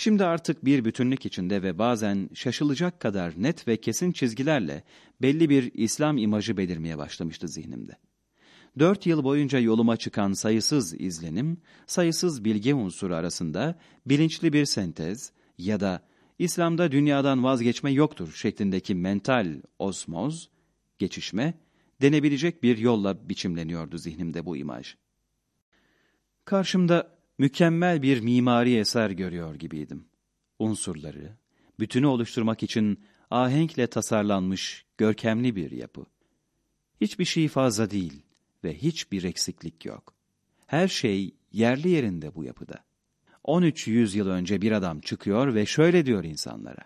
Şimdi artık bir bütünlük içinde ve bazen şaşılacak kadar net ve kesin çizgilerle belli bir İslam imajı belirmeye başlamıştı zihnimde. Dört yıl boyunca yoluma çıkan sayısız izlenim, sayısız bilgi unsuru arasında bilinçli bir sentez ya da İslam'da dünyadan vazgeçme yoktur şeklindeki mental osmoz, geçişme, denebilecek bir yolla biçimleniyordu zihnimde bu imaj. Karşımda mükemmel bir mimari eser görüyor gibiydim. Unsurları, bütünü oluşturmak için ahenkle tasarlanmış görkemli bir yapı. Hiçbir şey fazla değil ve hiçbir eksiklik yok. Her şey yerli yerinde bu yapıda. 13 yüzyıl önce bir adam çıkıyor ve şöyle diyor insanlara.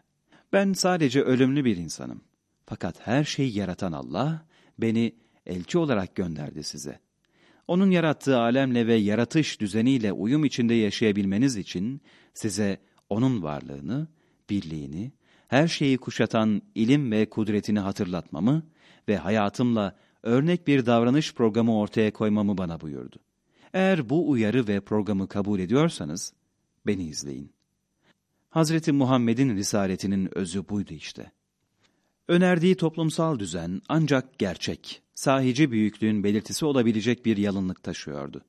Ben sadece ölümlü bir insanım. Fakat her şeyi yaratan Allah beni elçi olarak gönderdi size. Onun yarattığı alemle ve yaratış düzeniyle uyum içinde yaşayabilmeniz için size onun varlığını, birliğini, her şeyi kuşatan ilim ve kudretini hatırlatmamı ve hayatımla örnek bir davranış programı ortaya koymamı bana buyurdu. Eğer bu uyarı ve programı kabul ediyorsanız, beni izleyin. Hazreti Muhammed'in risaletinin özü buydu işte. Önerdiği toplumsal düzen ancak gerçek, sahici büyüklüğün belirtisi olabilecek bir yalınlık taşıyordu.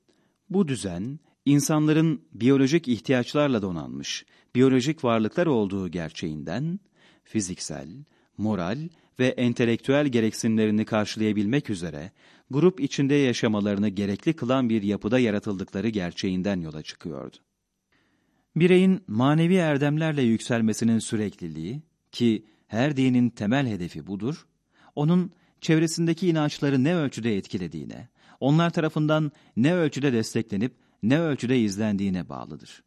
Bu düzen, insanların biyolojik ihtiyaçlarla donanmış, biyolojik varlıklar olduğu gerçeğinden, fiziksel, moral ve entelektüel gereksinimlerini karşılayabilmek üzere, grup içinde yaşamalarını gerekli kılan bir yapıda yaratıldıkları gerçeğinden yola çıkıyordu. Bireyin manevi erdemlerle yükselmesinin sürekliliği, ki her dinin temel hedefi budur, onun çevresindeki inançları ne ölçüde etkilediğine, onlar tarafından ne ölçüde desteklenip ne ölçüde izlendiğine bağlıdır.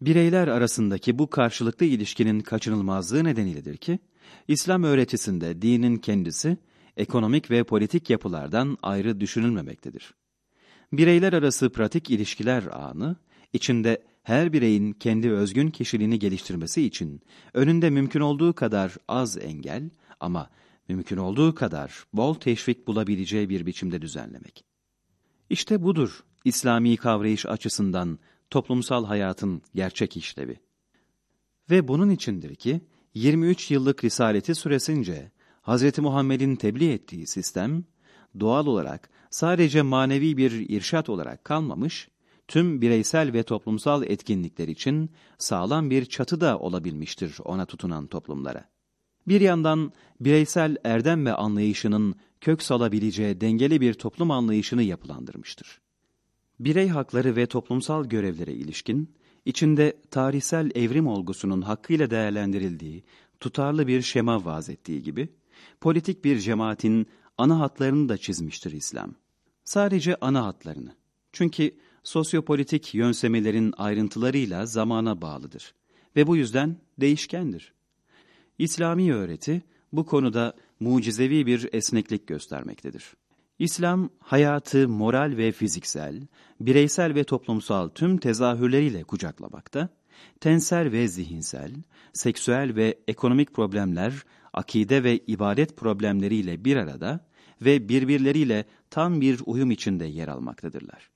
Bireyler arasındaki bu karşılıklı ilişkinin kaçınılmazlığı nedeniyledir ki, İslam öğretisinde dinin kendisi, ekonomik ve politik yapılardan ayrı düşünülmemektedir. Bireyler arası pratik ilişkiler ağını, içinde her bireyin kendi özgün kişiliğini geliştirmesi için önünde mümkün olduğu kadar az engel ama mümkün olduğu kadar bol teşvik bulabileceği bir biçimde düzenlemek. İşte budur İslami kavrayış açısından toplumsal hayatın gerçek işlevi. Ve bunun içindir ki 23 yıllık risaleti süresince Hz. Muhammed'in tebliğ ettiği sistem doğal olarak sadece manevi bir irşat olarak kalmamış, tüm bireysel ve toplumsal etkinlikler için sağlam bir çatı da olabilmiştir ona tutunan toplumlara. Bir yandan bireysel erdem ve anlayışının kök salabileceği dengeli bir toplum anlayışını yapılandırmıştır. Birey hakları ve toplumsal görevlere ilişkin, içinde tarihsel evrim olgusunun hakkıyla değerlendirildiği, tutarlı bir şema vaz ettiği gibi, politik bir cemaatin ana hatlarını da çizmiştir İslam. Sadece ana hatlarını. Çünkü sosyopolitik yönsemelerin ayrıntılarıyla zamana bağlıdır ve bu yüzden değişkendir. İslami öğreti bu konuda mucizevi bir esneklik göstermektedir. İslam, hayatı moral ve fiziksel, bireysel ve toplumsal tüm tezahürleriyle kucaklamakta, tensel ve zihinsel, seksüel ve ekonomik problemler, akide ve ibadet problemleriyle bir arada ve birbirleriyle tam bir uyum içinde yer almaktadırlar.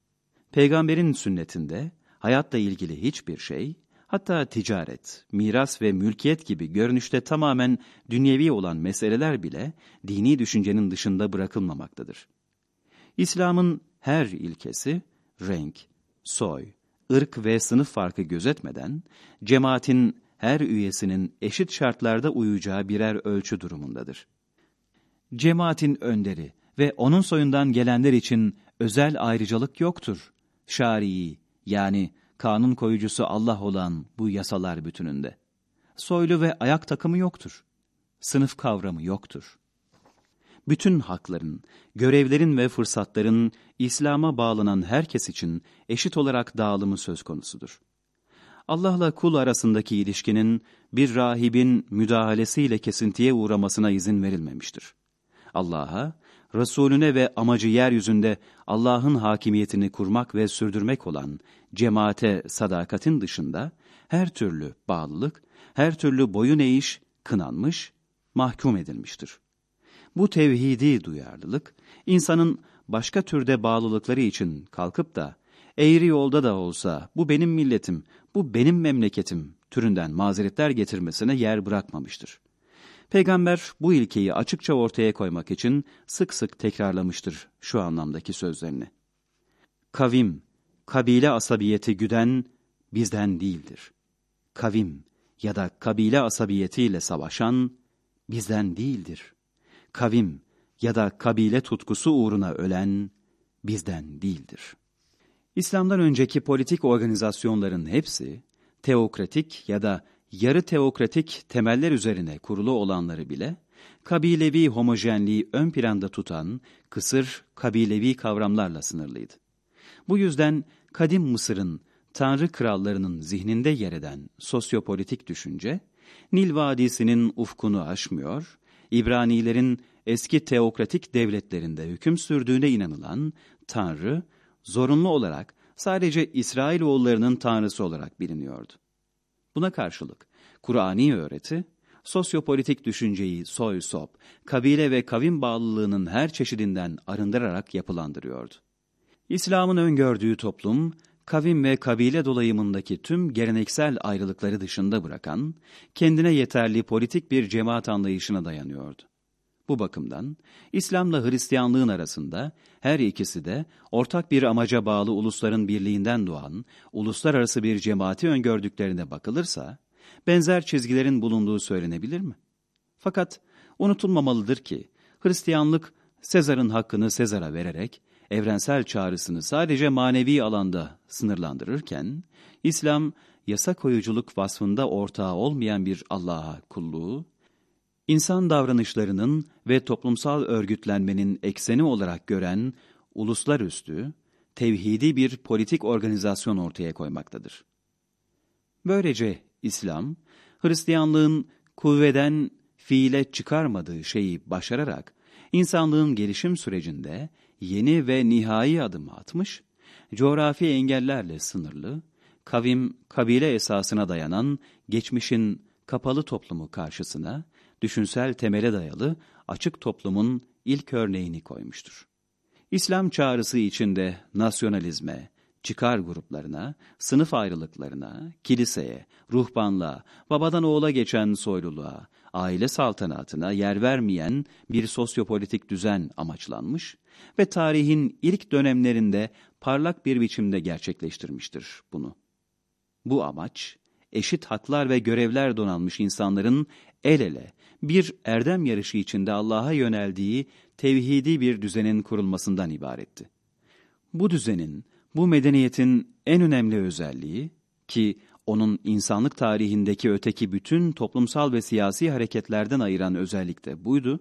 Peygamberin sünnetinde hayatla ilgili hiçbir şey, hatta ticaret, miras ve mülkiyet gibi görünüşte tamamen dünyevi olan meseleler bile dini düşüncenin dışında bırakılmamaktadır. İslam'ın her ilkesi renk, soy, ırk ve sınıf farkı gözetmeden cemaatin her üyesinin eşit şartlarda uyacağı birer ölçü durumundadır. Cemaatin önderi ve onun soyundan gelenler için özel ayrıcalık yoktur şarii yani kanun koyucusu Allah olan bu yasalar bütününde. Soylu ve ayak takımı yoktur. Sınıf kavramı yoktur. Bütün hakların, görevlerin ve fırsatların İslam'a bağlanan herkes için eşit olarak dağılımı söz konusudur. Allah'la kul arasındaki ilişkinin bir rahibin müdahalesiyle kesintiye uğramasına izin verilmemiştir. Allah'a Resulüne ve amacı yeryüzünde Allah'ın hakimiyetini kurmak ve sürdürmek olan cemaate sadakatin dışında her türlü bağlılık, her türlü boyun eğiş kınanmış, mahkum edilmiştir. Bu tevhidi duyarlılık, insanın başka türde bağlılıkları için kalkıp da eğri yolda da olsa bu benim milletim, bu benim memleketim türünden mazeretler getirmesine yer bırakmamıştır. Peygamber bu ilkeyi açıkça ortaya koymak için sık sık tekrarlamıştır şu anlamdaki sözlerini. Kavim, kabile asabiyeti güden bizden değildir. Kavim ya da kabile asabiyetiyle savaşan bizden değildir. Kavim ya da kabile tutkusu uğruna ölen bizden değildir. İslam'dan önceki politik organizasyonların hepsi teokratik ya da yarı teokratik temeller üzerine kurulu olanları bile kabilevi homojenliği ön planda tutan kısır kabilevi kavramlarla sınırlıydı. Bu yüzden kadim Mısır'ın tanrı krallarının zihninde yer eden sosyopolitik düşünce, Nil Vadisi'nin ufkunu aşmıyor, İbranilerin eski teokratik devletlerinde hüküm sürdüğüne inanılan Tanrı, zorunlu olarak sadece İsrailoğullarının Tanrısı olarak biliniyordu. Buna karşılık Kur'ani öğreti, sosyopolitik düşünceyi soy sop, kabile ve kavim bağlılığının her çeşidinden arındırarak yapılandırıyordu. İslam'ın öngördüğü toplum, kavim ve kabile dolayımındaki tüm geleneksel ayrılıkları dışında bırakan, kendine yeterli politik bir cemaat anlayışına dayanıyordu. Bu bakımdan İslam'la Hristiyanlığın arasında her ikisi de ortak bir amaca bağlı ulusların birliğinden doğan uluslararası bir cemaati öngördüklerine bakılırsa benzer çizgilerin bulunduğu söylenebilir mi? Fakat unutulmamalıdır ki Hristiyanlık Sezar'ın hakkını Sezar'a vererek evrensel çağrısını sadece manevi alanda sınırlandırırken İslam yasa koyuculuk vasfında ortağı olmayan bir Allah'a kulluğu insan davranışlarının ve toplumsal örgütlenmenin ekseni olarak gören uluslarüstü, tevhidi bir politik organizasyon ortaya koymaktadır. Böylece İslam, Hristiyanlığın kuvveden fiile çıkarmadığı şeyi başararak insanlığın gelişim sürecinde yeni ve nihai adım atmış, coğrafi engellerle sınırlı, kavim, kabile esasına dayanan geçmişin kapalı toplumu karşısına düşünsel temele dayalı açık toplumun ilk örneğini koymuştur. İslam çağrısı içinde nasyonalizme, çıkar gruplarına, sınıf ayrılıklarına, kiliseye, ruhbanlığa, babadan oğula geçen soyluluğa, aile saltanatına yer vermeyen bir sosyopolitik düzen amaçlanmış ve tarihin ilk dönemlerinde parlak bir biçimde gerçekleştirmiştir bunu. Bu amaç, eşit haklar ve görevler donanmış insanların el ele bir erdem yarışı içinde Allah'a yöneldiği tevhidi bir düzenin kurulmasından ibaretti. Bu düzenin, bu medeniyetin en önemli özelliği ki onun insanlık tarihindeki öteki bütün toplumsal ve siyasi hareketlerden ayıran özellik de buydu.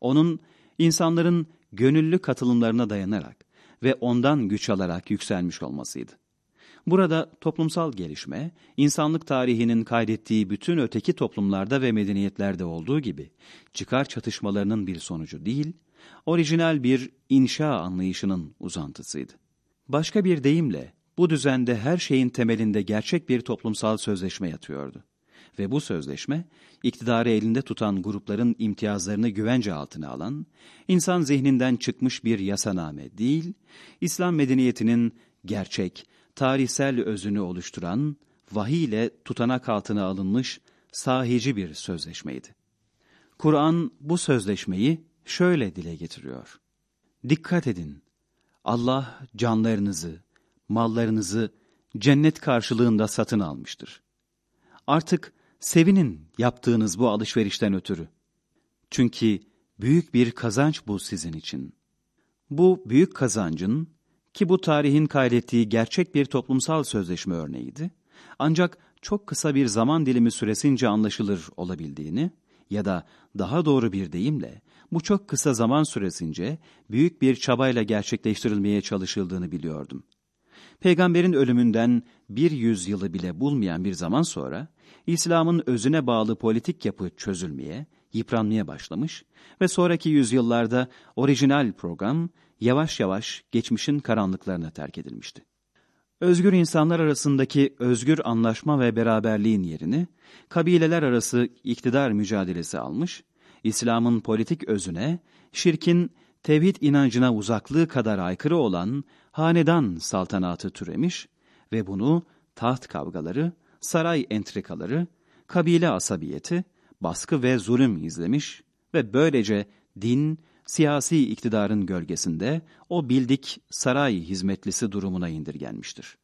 Onun insanların gönüllü katılımlarına dayanarak ve ondan güç alarak yükselmiş olmasıydı. Burada toplumsal gelişme, insanlık tarihinin kaydettiği bütün öteki toplumlarda ve medeniyetlerde olduğu gibi çıkar çatışmalarının bir sonucu değil, orijinal bir inşa anlayışının uzantısıydı. Başka bir deyimle bu düzende her şeyin temelinde gerçek bir toplumsal sözleşme yatıyordu. Ve bu sözleşme, iktidarı elinde tutan grupların imtiyazlarını güvence altına alan, insan zihninden çıkmış bir yasaname değil, İslam medeniyetinin gerçek, tarihsel özünü oluşturan, vahiy ile tutanak altına alınmış sahici bir sözleşmeydi. Kur'an bu sözleşmeyi şöyle dile getiriyor. Dikkat edin, Allah canlarınızı, mallarınızı cennet karşılığında satın almıştır. Artık sevinin yaptığınız bu alışverişten ötürü. Çünkü büyük bir kazanç bu sizin için. Bu büyük kazancın ki bu tarihin kaydettiği gerçek bir toplumsal sözleşme örneğiydi. Ancak çok kısa bir zaman dilimi süresince anlaşılır olabildiğini ya da daha doğru bir deyimle bu çok kısa zaman süresince büyük bir çabayla gerçekleştirilmeye çalışıldığını biliyordum. Peygamberin ölümünden bir yüzyılı bile bulmayan bir zaman sonra İslam'ın özüne bağlı politik yapı çözülmeye, yıpranmaya başlamış ve sonraki yüzyıllarda orijinal program yavaş yavaş geçmişin karanlıklarına terk edilmişti. Özgür insanlar arasındaki özgür anlaşma ve beraberliğin yerini kabileler arası iktidar mücadelesi almış, İslam'ın politik özüne, şirkin tevhid inancına uzaklığı kadar aykırı olan hanedan saltanatı türemiş ve bunu taht kavgaları, saray entrikaları, kabile asabiyeti, baskı ve zulüm izlemiş ve böylece din, siyasi iktidarın gölgesinde o bildik saray hizmetlisi durumuna indirgenmiştir.